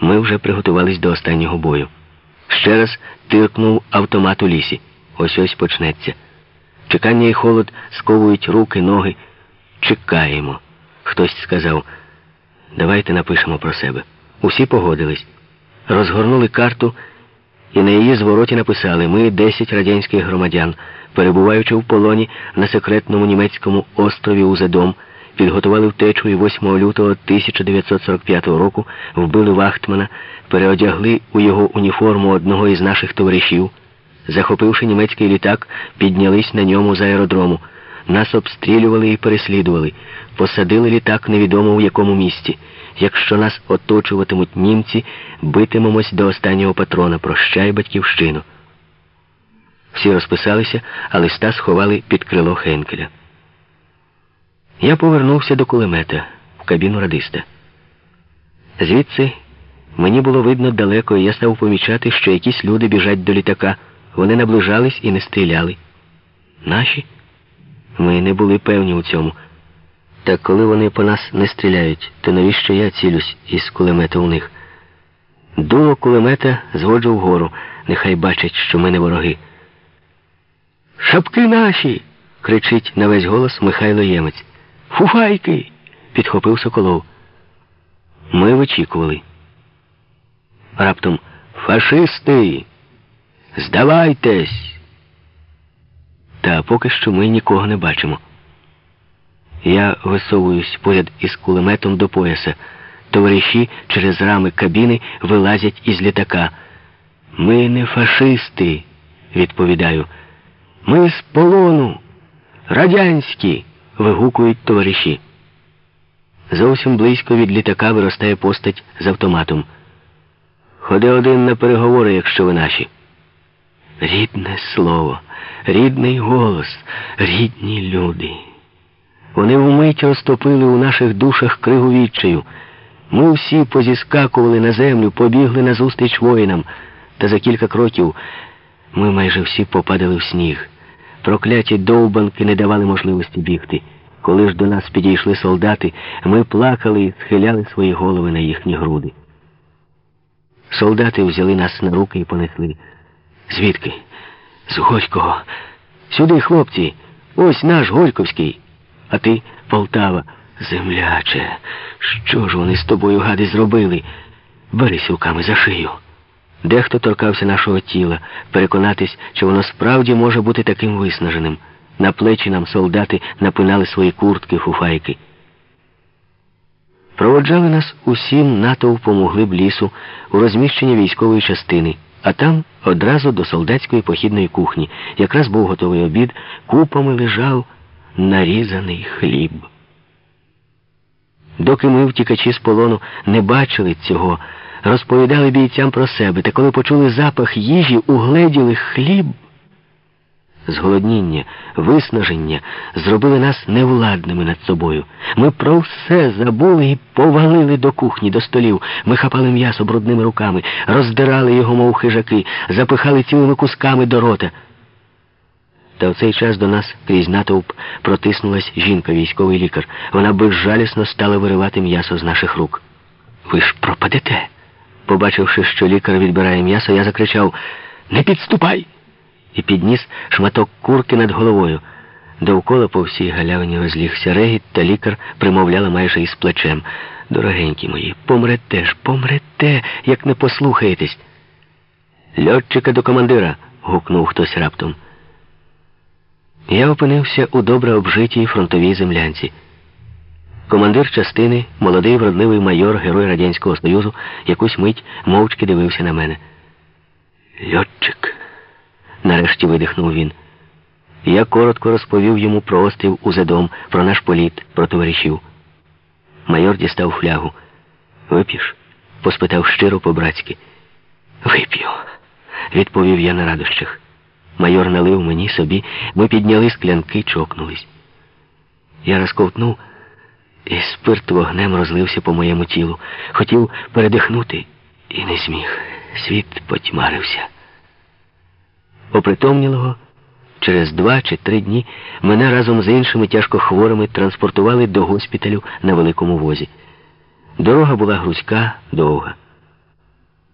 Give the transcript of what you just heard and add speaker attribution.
Speaker 1: Ми вже приготувались до останнього бою. Ще раз тиркнув автомат у лісі. Ось ось почнеться. Чекання і холод сковують руки, ноги. Чекаємо. Хтось сказав, давайте напишемо про себе. Усі погодились. Розгорнули карту і на її звороті написали Ми 10 радянських громадян, перебуваючи в полоні на секретному німецькому острові Узедом, підготували втечу і 8 лютого 1945 року вбили Вахтмана, переодягли у його уніформу одного із наших товаришів. Захопивши німецький літак, піднялись на ньому з аеродрому. Нас обстрілювали і переслідували. Посадили літак невідомо в якому місті. Якщо нас оточуватимуть німці, битимемось до останнього патрона. Прощай, батьківщину. Всі розписалися, а листа сховали під крило Хенкеля. Я повернувся до кулемета в кабіну радиста. Звідси мені було видно далеко, і я став помічати, що якісь люди біжать до літака. Вони наближались і не стріляли. Наші? Ми не були певні у цьому. Та коли вони по нас не стріляють, то навіщо я цілюсь із кулемета у них? Дуло кулемета зводжу вгору, нехай бачать, що ми не вороги. Шапки наші. кричить на весь голос Михайло Ємець. Фуфайки. підхопив Соколов. Ми вичікували. Раптом фашисти. Здавайтесь. Та поки що ми нікого не бачимо. Я висовуюсь поряд із кулеметом до пояса. Товариші через рами кабіни вилазять із літака. Ми не фашисти, відповідаю. Ми з полону. Радянські. Вигукують товариші. Зовсім близько від літака виростає постать з автоматом. Ходи один на переговори, якщо ви наші. Рідне слово, рідний голос, рідні люди. Вони вмить розтопили у наших душах кригу відчаю. Ми всі позіскакували на землю, побігли назустріч воїнам, та за кілька кроків ми майже всі попадали в сніг. Прокляті довбанки не давали можливості бігти. Коли ж до нас підійшли солдати, ми плакали і схиляли свої голови на їхні груди. Солдати взяли нас на руки і понесли. Звідки? З Горького. Сюди, хлопці, ось наш Горьковський. А ти, Полтава, земляче. Що ж вони з тобою гади зробили? Бери сілками за шию. Дехто торкався нашого тіла, переконатись, чи воно справді може бути таким виснаженим. На плечі нам солдати напинали свої куртки, фуфайки. Проводжали нас усім натовпом у глиб лісу у розміщення військової частини, а там одразу до солдатської похідної кухні. Якраз був готовий обід, купами лежав нарізаний хліб. Доки ми, втікачі з полону, не бачили цього, розповідали бійцям про себе, та коли почули запах їжі, угледіли хліб. Зголодніння, виснаження зробили нас невладними над собою. Ми про все забули і повалили до кухні, до столів. Ми хапали м'ясо брудними руками, роздирали його, мов хижаки, запихали цілими кусками до рота. Та в цей час до нас крізь натовп протиснулась жінка, військовий лікар. Вона безжалісно стала виривати м'ясо з наших рук. Ви ж пропадете. Побачивши, що лікар відбирає м'ясо, я закричав Не підступай! І підніс шматок курки над головою. Довкола по всій галявині розлігся регіт, та лікар примовляла майже із плечем. Дорогенькі мої, помрете ж, помрете, як не послухаєтесь. Льотчика до командира. гукнув хтось раптом. Я опинився у добре обжитій фронтовій землянці. Командир частини, молодий вродливий майор, герой Радянського Союзу, якусь мить мовчки дивився на мене. Льотчик, нарешті видихнув він. Я коротко розповів йому про острів Узедом, про наш політ, про товаришів. Майор дістав флягу. Вип'єш? поспитав щиро по-братськи. Вип'ю, відповів я на радощах. Майор налив мені собі, ми підняли склянки, чокнулись. Я розковтнув, і спирт вогнем розлився по моєму тілу. Хотів передихнути і не зміг. Світ потьмарився. Опритомнілого, через два чи три дні мене разом з іншими тяжкохворими транспортували до госпіталю на великому возі. Дорога була грузька, довга.